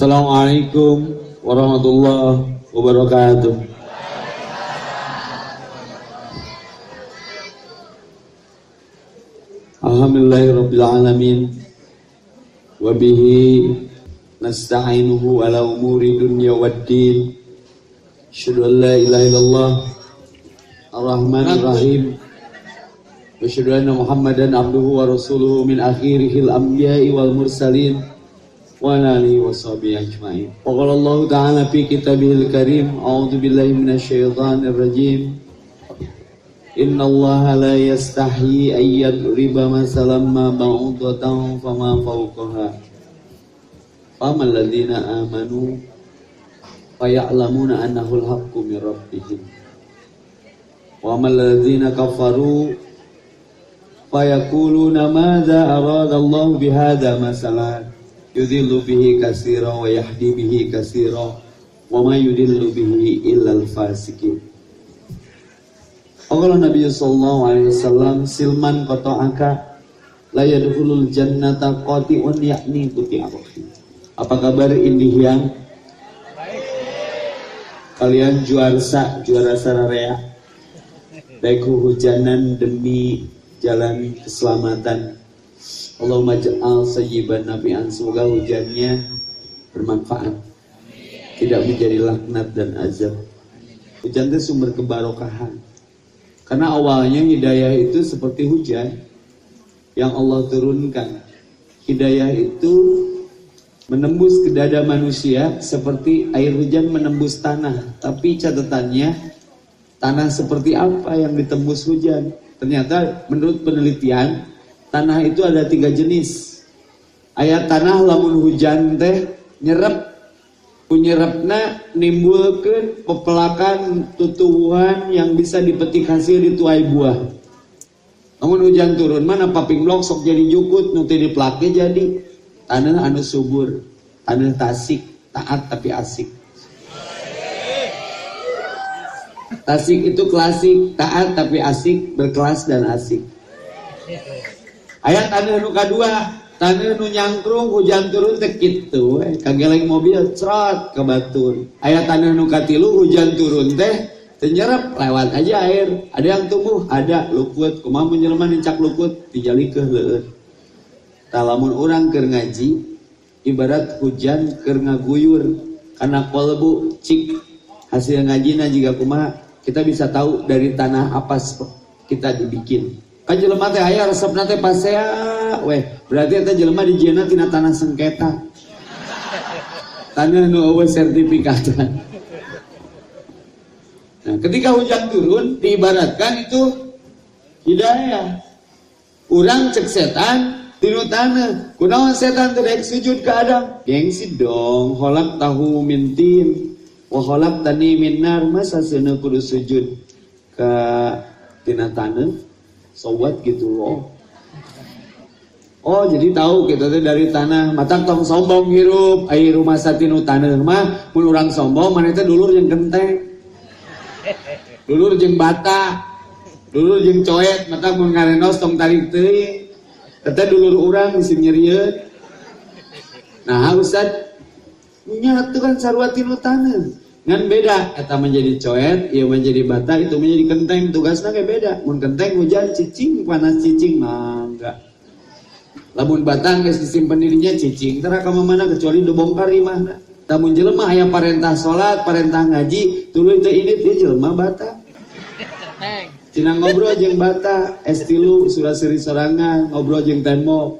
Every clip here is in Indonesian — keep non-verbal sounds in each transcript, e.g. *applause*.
Assalamualaikum warahmatullahi wabarakatuh. Alhamdulillahirabbil alamin wa bihi nasta'inuhu ala umuri dunya waddin. Asyhadu an la ilaha illallah ar-rahmanir rahim. Wa asyhadu anna Muhammadan abduhu wa rasuluhu min akhirihil anbiya'i wal mursalin. وعلى آله وصحبه أجمعين وقال الله تعالى في كتابه الكريم أعوذ بالله من الشيطان الرجيم إن الله لا يستحيي أن يضرب مثلا ما بعوضة فما فوقها فأما الذين آمنوا فيعلمون أنه الحق من ربهم وأما الذين كفروا فيقولون ماذا أراد الله بهذا مثلا yudhillu bihi kasira wa yahdi bihi kasira wa ma yudhillu bihi illal fasikin Allah Nabi sallallahu alaihi wasallam silman aka la yadkhulul jannata qati'un yakni kuti Apa kabar indih yang Kalian juarsa, juara sararea? Baik hujanan demi jalan keselamatan Allahumma ja'al sayyiban nafi'an semoga hujannya bermanfaat. Tidak menjadi laknat dan azab. Hujan itu sumber kebarokahan karena awalnya hidayah itu seperti hujan yang Allah turunkan. Hidayah itu menembus ke dada manusia seperti air hujan menembus tanah. Tapi catatannya tanah seperti apa yang ditembus hujan? Ternyata menurut penelitian tanah itu ada tiga jenis. Ayat tanah lamun hujan teh nyerap punyerapna nimbulkan pepelakan tutuhan yang bisa dipetik hasil di tuai buah. Namun hujan turun mana paping blok sok jadi jukut nuti di plaknya jadi. Tanah anu subur tanah tasik taat tapi asik. Tasik itu klasik taat tapi asik berkelas dan asik ayat tanah nu kedua tanah nu nyangkrung hujan turun teh kitu eh. Kageleng mobil cerot ke batur ayat tanah nu katilu hujan turun teh tenyerap lewat aja air. Ada yang tumbuh ada. Luput kumaha menjelma nincak luput dijali ke leueur. Talamun orang keur ngaji ibarat hujan keur ngaguyur karena kolbu cik. Hasil ngajina jika kumaha kita bisa tahu dari tanah apa kita dibikin jelema teh aya resepna teh pasea weh berarti eta jelema dijieuna tina tanah sengketa. Tanah nu eueuh sertifikatan nah ketika hujan turun diibaratkan itu hidayah. Urang cek setan tinu tanah. Kunaon setan teh sujud ke Adam? Gengsi dong holak tahu mintin. Wa holak tani minar masa seuneu kudu sujud ke tina tanah sobat gitu loh. Oh jadi tahu kita tuh dari tanah. Mata tong sombong hirup. Air rumah satinu tanah mah mun urang sombong mana itu dulur yang genteng. Dulur jeng bata. Dulur jeng coet mata mun ngarenos tong tarik teuing. Teteh dulur urang bisa nyeriut nah Ustad nyatu kan sarua tinu tanah Ngan beda, eta menjadi coet, ia menjadi bata, itu menjadi kenteng, tugasnya kayak beda. Mun kenteng hujan cicing, panas cicing, mangga. Lamun batang geus disimpan dirinya cicing, tara ka mana kecuali do bongkar imahna. Tamun jelema aya parentah salat, parentah ngaji, tuluy teu ini teh jelema bata. Cina ngobrol jeung bata, estilu surah seri sorangan, ngobrol jeung tenmo.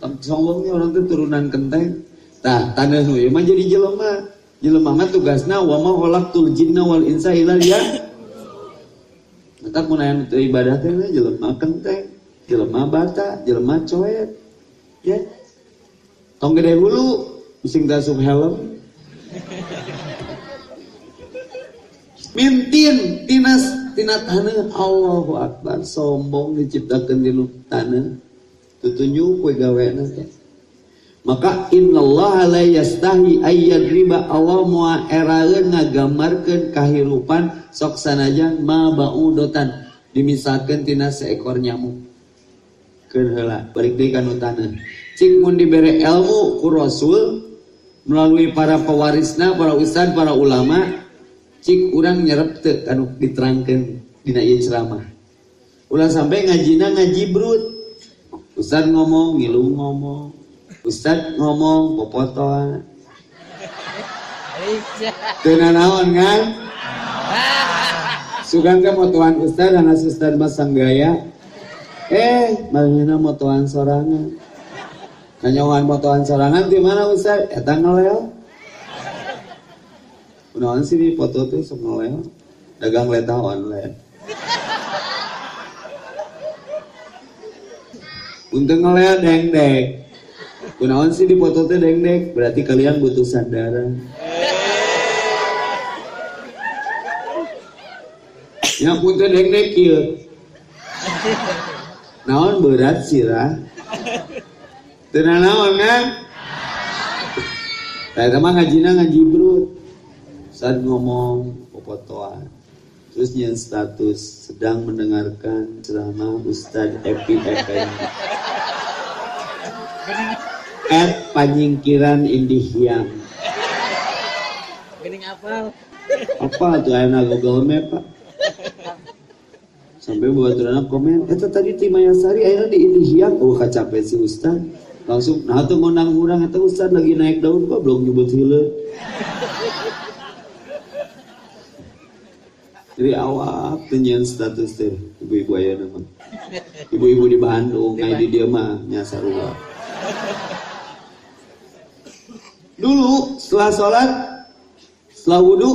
Sombongnya orang tuh turunan kenteng. Tah, tanah nu jadi jelema jelema mah tugasna wa ma khalaqtul jinna wal insa illa liya Mata aya ibadah teh jelema kenteng, jelema bata, jelema coet. Ya. Tong gede hulu bising tasuk helm. Mintin tinas tina tanah Allahu Akbar sombong diciptakeun di tanah. Tutunjuk we gaweana teh. Maka innallaha la yastahi riba Allah moal eraeun ngagambarkeun kahirupan sok sanajan ma baudotan. Dimisalkeun tina seekor nyamuk. Keur heula balik deui tanah cing mun dibere ilmu ku rasul melalui para pewarisna para ustad para ulama cik urang nyerep te anu diterangkan dina ieu ceramah. Ulah sampai ngajina ngaji brut ustad ngomong ngilu ngomong ustad ngomong popotoan Tena naon kan? *laughs* Sugan ke motoan ustad dan ustad masang gaya? Eh malina motoan sorangan? Kanyawan motoan sorangan di mana ustad eta ngeleo? Kunaon sih di foto tuh sok ngeleo? Dagang letah online. *laughs* Untuk ngeleo deng-deng Kunaon sih di foto tuh deng-deng berarti kalian butuh sandaran Ya punten deng dek kieu. Naon berat sirah. Teu naon kan? Saya mah ngajina ngaji brut. Saat ngomong popotoan. Terus nyen status sedang mendengarkan ceramah Ustadz Epi Effendi. At Panyingkiran Indihiang. Gening apal. Apa tuh ayeuna Google Map, Pak? Sampai buat anak komen, eta tadi ti Mayasari ayeuna di Indihiang, oh kacapek si Ustad. Langsung, nah tuh ngonang urang eta Ustad lagi naik daun kok belum nyebut hileun. Jadi awak tenyian status teh ibu-ibu aya nama. Ibu-ibu di Bandung, di dia mah nyasar uang. Dulu setelah sholat, setelah wudhu,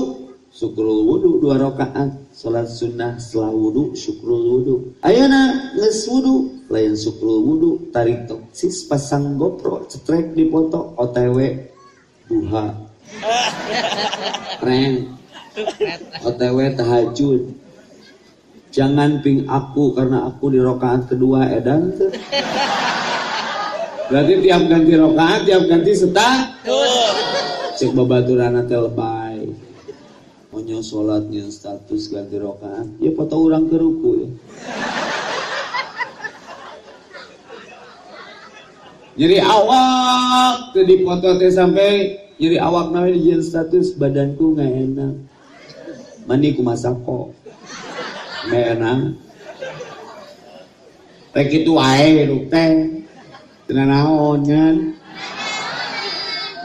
syukurul wudhu dua rakaat. Salat sunnah setelah wudhu syukurul wudhu ayana nges wudhu lain syukurul wudhu tarik toksis pasang gopro cetrek di foto otw duha. Reng otw tahajud. Jangan ping aku karena aku di rokaat kedua edan berarti tiap ganti rokaat tiap ganti setah cek babaturan teh lebay Onyo sholatnya status ganti rokaat. Ya foto orang ke ruku ya. Jadi awak tuh di foto teh sampai jadi awak namanya di status badanku nggak enak. Mandi ku masako nggak enak. Rek itu ruk teh Tena naon kan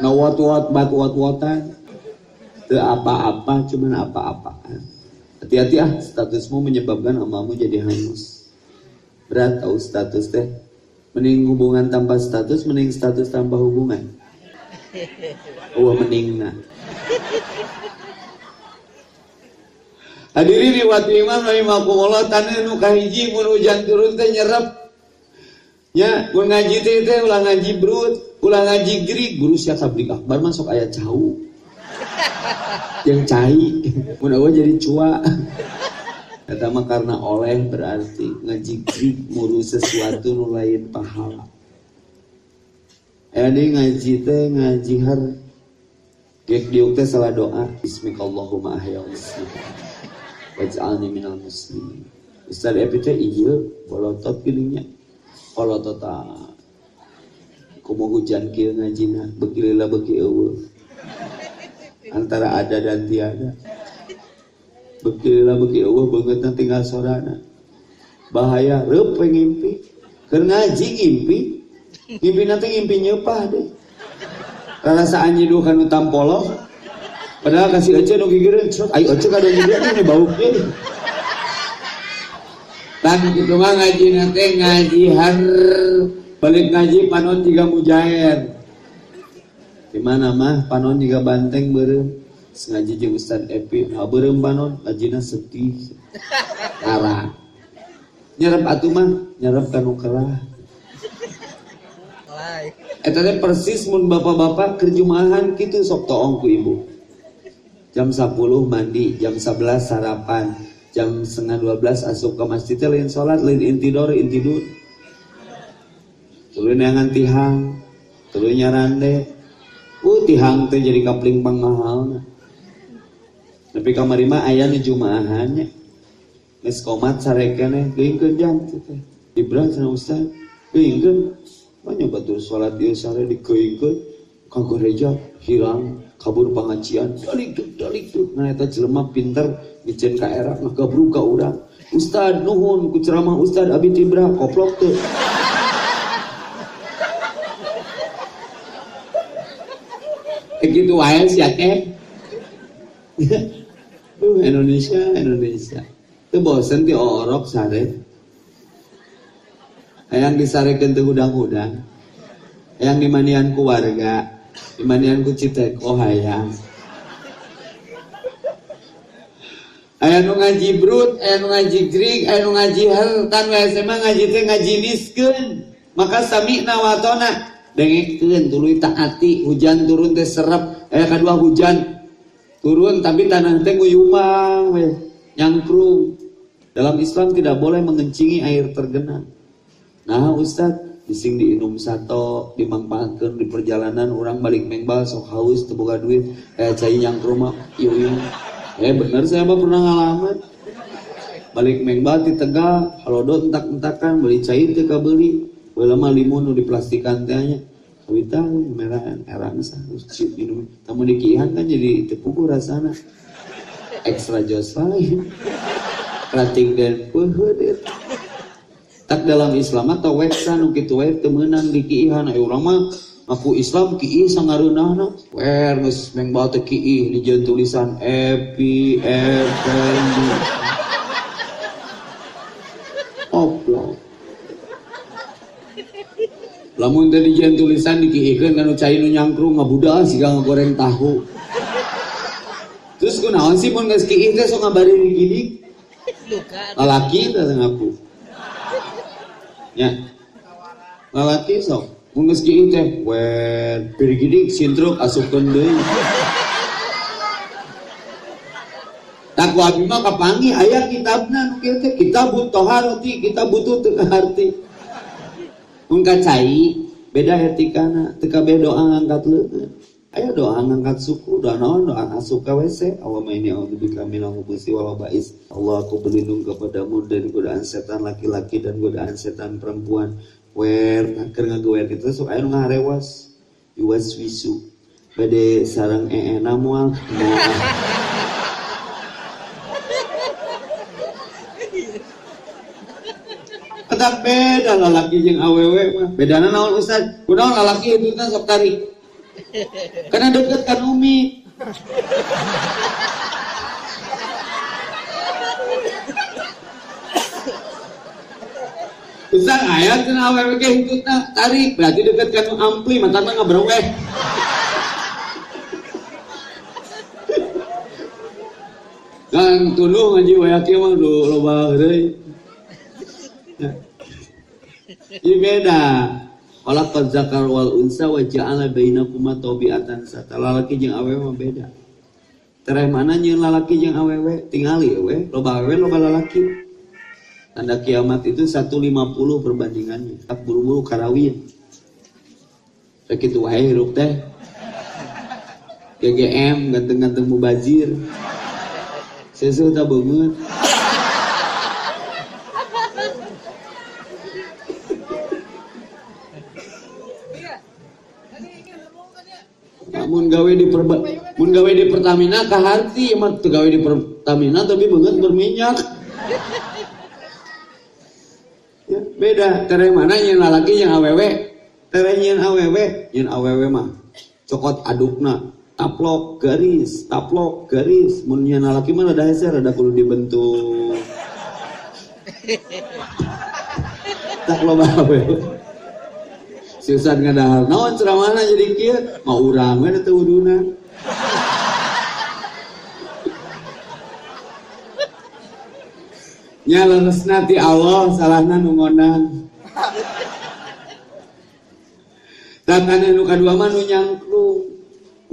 Nawat-wat batu-wat-watan Itu apa-apa cuman apa-apaan. Hati-hati ah statusmu menyebabkan amamu jadi hangus. Berat tau status teh. Mending hubungan tanpa status Mending status tanpa hubungan. Oh mending nah. Hadirin riwayat Imam rahimakumullah tanah nu kahiji mun hujan turun teh nyerep. Ya, mun ngaji teh teh ulah ngaji brut, ulah ngaji grig, guru sia tablik akbar masuk ayat cau. *laughs* Yang cai, *laughs* mun eueuh jadi cua. *laughs* Eta mah karena oleh berarti ngaji grig muru sesuatu nu lain pahala. Aya ngaji teh ngaji har. Gek diuk teh salah doa. Bismillahumma ahya wa waj'alni minal muslimin. Ustaz Epi teh iya bolotot pilihnya bolotot kumu hujan kieu ngajina beki beki eueuh antara ada dan tiada. Beki lila beki eueuh beungeutna tinggal sorana bahaya. Reup ngimpi. Keur ngaji ngimpi. Ngimpi nanti ngimpi nyeupah deh rasa anjiduh kanu tampolo Padahal kasih aja gigirin, cerot, ayo aja kadang gigirin ini bau gini. Tan gitu mah ngaji nanti ngaji har balik ngaji panon tiga mujair. Di mana mah panon tiga banteng berem. Sengaji jeung Ustaz Epi, nah berem panon, ngajina sedih. Kara. Nyerap atuh mah, nyerap kanu kerah. Eta teh persis mun bapak-bapak kerjumahan kitu sok toong ku ibu jam 10 mandi, jam 11 sarapan, jam setengah 12 asup ke masjid lain sholat, lain intidor, intidur. Tuluy neangan tihang, tuluy nyarande. Uh tihang teh jadi kapling pangmahal. Tapi kamari mah aya nu jumaahannya. Geus komat sarekene geuingkeun jam teh. Ibran sana ustaz, geuingkeun. Mah nyoba tur sholat ieu sare digeuingkeun ka gereja hilang kabur pengajian dalik tuh dalik tuh jelema pinter micen ka era ngagabruk ka urang Ustad nuhun ku ceramah Ustad Abi Tibra koplok tuh gitu wae sih teh Duh, *laughs* Indonesia, Indonesia. Itu bosen di orok sare. Yang disarekan tuh hudang-hudang. Yang dimanian keluarga. Dimanian ku citeko hayang. Ayah nu ngaji brut, ayah nu ngaji grig, ayah nu ngaji hartan, ayah SMA ngaji teh ngaji niskeun. Maka sami nawatona dengekkeun tuluy taati hujan turun teh serap, ayah kedua hujan turun tapi tanah teh nguyumang we nyangkrung. Dalam Islam tidak boleh mengencingi air tergenang. Nah Ustadz, bising diinum sato, dimanfaatkan di perjalanan orang balik mengbal sok haus terbuka duit, kayak cai nyangkrung mah, yuk Eh bener saya mah pernah ngalamin. Balik mengbal di Tegal, halodo entak-entakan beli cair teh beli. Belum limun di plastikan tehnya. Kawita merah erang sah cium minum. Tamu dikihan kan jadi tepuku rasana. Ekstra jos lain. Rating dan pehedet. Tak dalam Islam atau weksa nu kitu wae teu meunang dikihan aya urang mah aku Islam kiih sangareunahna wer geus mengbal teh kiih di tulisan Epi Effendi oplong lamun tadi jen tulisan dikiihkeun kan cai nu nyangkrung ngabuda siga ngagoreng tahu. Terus kunaon sih mun geus kiih teh sok ngabari gini lalaki teh ngaku ya. Lalaki sok. Mun geus kiih teh wen birigidik sintruk asupkeun deui Tak ku abi mah kapangi aya kitabna nu kieu teh kitab toharoti kitab butuh teu harti. Mun beda etikana teu kabeh doa ngangkat Ayo doa ngangkat suku, doa naon, doa asup ke WC. Allahumma ini a'udzubika minal khubuthi wal ba'is. Allah aku berlindung kepadamu dari godaan setan laki-laki dan godaan setan perempuan. Wer, keur ngagewer kitu sok aya nu ngarewas. Iwas wisu. Bade sarang ee namual. Ketak beda lalaki jeung awewe mah. Bedana naon Ustaz? Kunaon lalaki itu teh sok tarik. Karena deket kan Umi. Ustaz ayat kena awewe ke hidupna tarik berarti deket kan ampli mata mah ngabreweh. Kan tuluh ngaji wayaki mah do loba heureuy. Ini beda. Walaqad zakar wal unsa wa ja'ala bainakuma tabiatan sata. Lalaki jeung awewe mah beda. Tereh mana nyeun lalaki jeung awewe tingali we, loba awewe loba lalaki. Tanda kiamat itu 150 perbandingannya. Tak buru-buru karawin. Rek kitu wae hirup teh. GGM ganteng-ganteng mubazir. Sesuatu banget. Mun gawe di perba, mun gawe di Pertamina kaharti mah teu gawe di Pertamina tapi banget berminyak. Ya, beda. Tere mana yang lalaki yang awewe tere yang awewe yang awewe mah. Cokot adukna. Taplok garis taplok garis. Mun yang lalaki mah ada heser ada perlu dibentuk. Tak loba awewe si Ustad ngadahar naon ceramahna jadi kieu? Mau urang we teu wuduna nya leresna ti Allah salahna nu ngonang. Dan anu kadua mah nu nyangkrung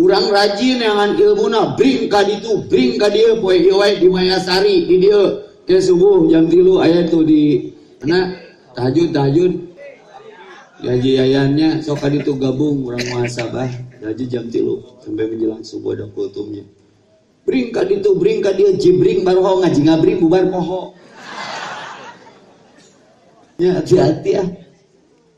urang rajin yang ilmuna bring ka ditu bring ka dieu poe ieu di Mayasari di dieu. Ke subuh jam 3 aya tuh di mana tahajud tahajud gaji ayahnya sok itu gabung orang muhasabah. Gaji jam tilu sampai menjelang subuh ada kultumnya. Bring itu bring dia jibring baru ngaji ngabring bubar poho ya hati-hati ya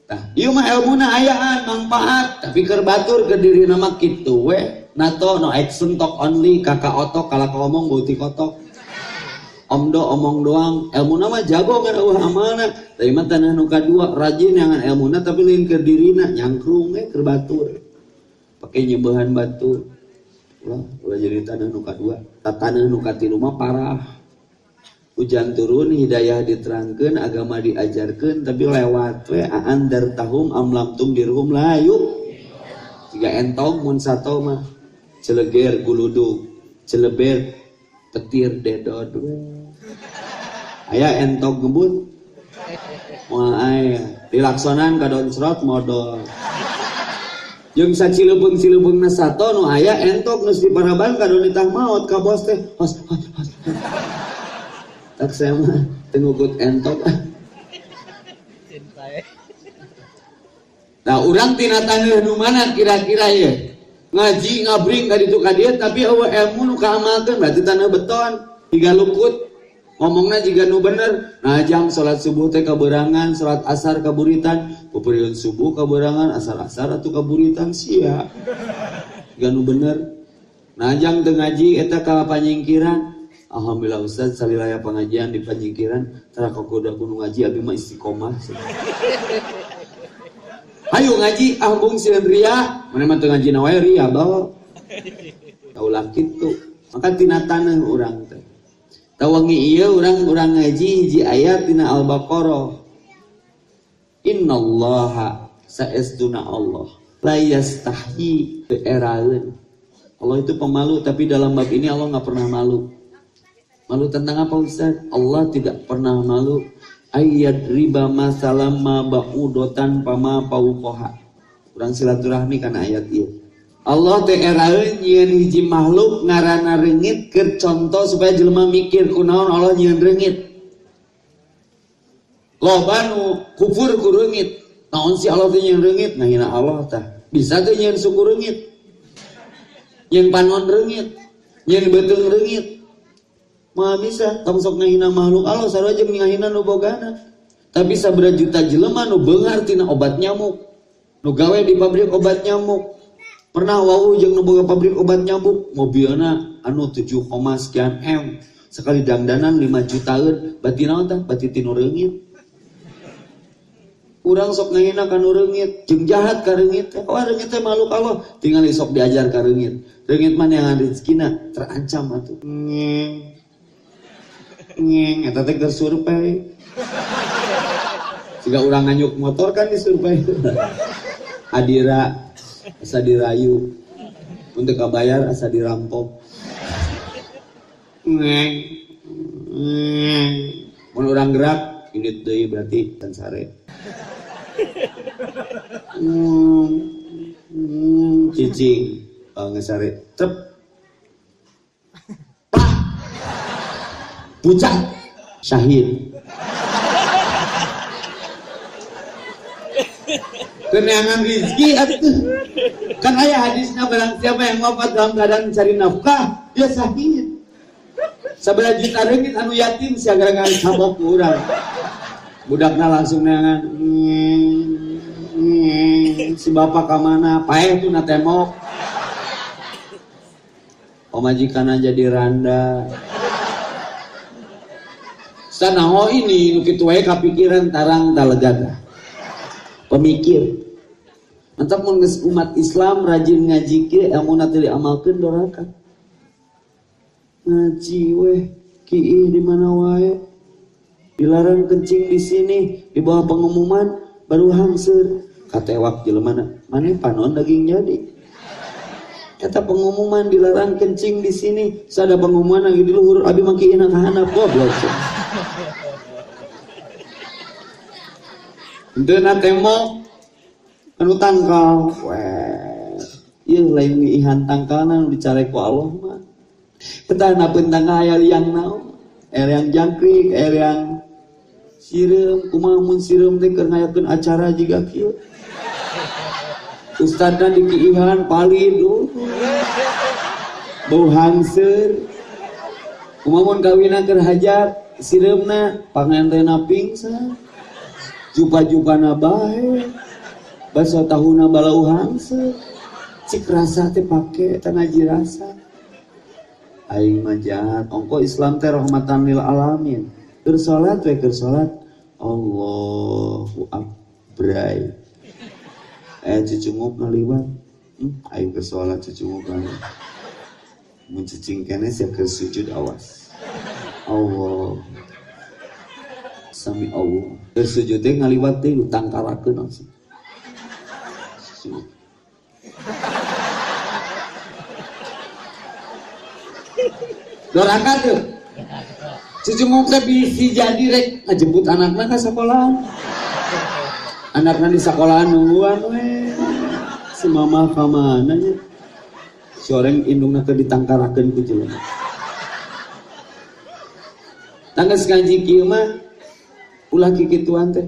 Nah, ieu mah ilmuna ayaan manfaat. Tapi keur batur ke diri nama kitu we. Nato no action talk only kakak otok kalau ngomong bauti kotok. Omdo omong doang. Ilmu nama jago kan uh amanah tapi mah tanah nuka dua rajin yang ilmu tapi lain ke dirina nyangkrung we keur batur. Pakai nyebahan batu ulah ulah jadi tanah nuka dua. Tanah nuka tilu mah parah. Hujan turun hidayah diterangkan agama diajarkan tapi lewat we andar tahum amlamtum dirhum layu. Jika entong mun sato mah. Celeger guludu celeber petir dedod we aya entong ngebut. Mau aya. Dilaksonan kadon serot modal jeung sacileubeung cilebeungna sato nu aya entok nu di paraban kadon ditah maot ka bos teh. Hos hos hos. Tak saya mah tengugut entok. Nah orang tina tanah nu mana kira-kira ya ngaji ngabring dari itu kadieu tapi eueuh ilmu nu kaamalkeun berarti tanah beton tiga lukut. Ngomongnya jika nu bener. Nah jam sholat subuh teh kaberangan sholat asar kaburitan. Pupuriun subuh kaberangan asar asar atau kaburitan sia. Jika nu bener. Nah jam ngaji eta ka panyingkiran. Alhamdulillah Ustaz salilaya pengajian di Panjingkiran tara udah gunung ngaji abi mah istiqomah Ayo ngaji ahbung si ria mana mah ngaji nawae ria bawa. Taulah kitu maka tina tanah urang teh. Tawangi iya urang-urang ngaji hiji ayat tina Al-Baqarah. Innallaha saestuna Allah. La yastahyi eraeun Allah itu pemalu tapi dalam bab ini Allah nggak pernah malu. Malu tentang apa Ustaz? Allah tidak pernah malu. Ayat riba masalam ma ba'udotan pama paukoha. Kurang silaturahmi karena ayat itu. Allah teh eraeun nyieun hiji makhluk ngarana rengit ke contoh supaya jelema mikir kunaon Allah nyieun rengit. Loba kufur ku reungit. Naon si Allah teh nyieun reungit? Ngahina Allah tah. Bisa teh nyieun suku reungit. Nyieun panon reungit. Nyieun beuteung reungit. Mah bisa tong sok ngahina makhluk Allah sarua jeung ngahina nu bogana. Tapi sabra juta jelema nu beungar tina obat nyamuk. Nu gawe di pabrik obat nyamuk. Pernah wau jeung nu boga pabrik obat nyamuk, mobilna anu 7, sekian M. Sekali dangdanan 5 jutaan, berarti naon tah? Berarti tinu reungit. Urang sok ngahina ka nu reungit, jeung jahat ka reungit. Oh, reungit teh makhluk Allah, tinggal sok diajar ka reungit. Reungit mana yang rezekina terancam atuh. Ngeng eta teh survei. Jika orang nganyuk motor kan disurvei. *laughs* Adira asa dirayu. Untuk kabayar asa dirampok. Ngeng mun orang gerak ini deui berarti kan sare. Hmm, hmm, cicing. Oh, ngesare cep pucat syahid. Kenangan rizki atuh. Kan ayah hadisnya barang siapa yang wafat dalam keadaan mencari nafkah dia syahid. Sebelah juta ringgit anu yatim siaga ngan sabok kurang budaknya langsung nangan si bapak ke mana paeh tuh natemok majikan jadi randa Sanaho ini nu kitu wae kapikiran tarang talegada. Pemikir. Mantap mun umat Islam rajin ngaji ke amunna teu diamalkeun doraka. Ngaji weh kiih di mana wae. Dilarang kencing di sini di bawah pengumuman baru hangsur. Katewak jelema mana panon daging jadi. Kata pengumuman dilarang kencing di sini. Sada pengumuman lagi di luhur abi maki ina kahanap goblok. Dena temo anu tangkal, weh, iya lain ihan tangkal nu dicari ku Allah mah. Kita napeun tangkal aya liang naon, er yang jangkrik, er yang sireum, kumaha mun sireum teh keur ngayakeun acara jiga kieu. Ustadna di kiihan palid, bau hangser, kumaha mun kawina keur sireumna pangantena pingsan. Jupa-jupana bae. Baso tahuna balau hangse cik rasa teh pake tanaji rasa. Aing mah jahat. Ongko Islam teh rahmatan lil alamin. Keur salat we keur salat. Allahu akbar. Eh cucunguk ngaliwat hmm, aing keur salat cucunguk ngaliwat mun cicing kene siap keur sujud awas Allah sami Allah keur sujud teh ngaliwat teh utangkarakeun langsung Dorakan tuh. Cucu ngomong bisi jadi rek ngejemput anaknya ke sekolah. Anaknya di sekolah nungguan we. Si mama ke mana nya? Si orang indungnya ke ditangkarakan ku jelema. Tangga sekanji kieu mah ulah kikituan teh.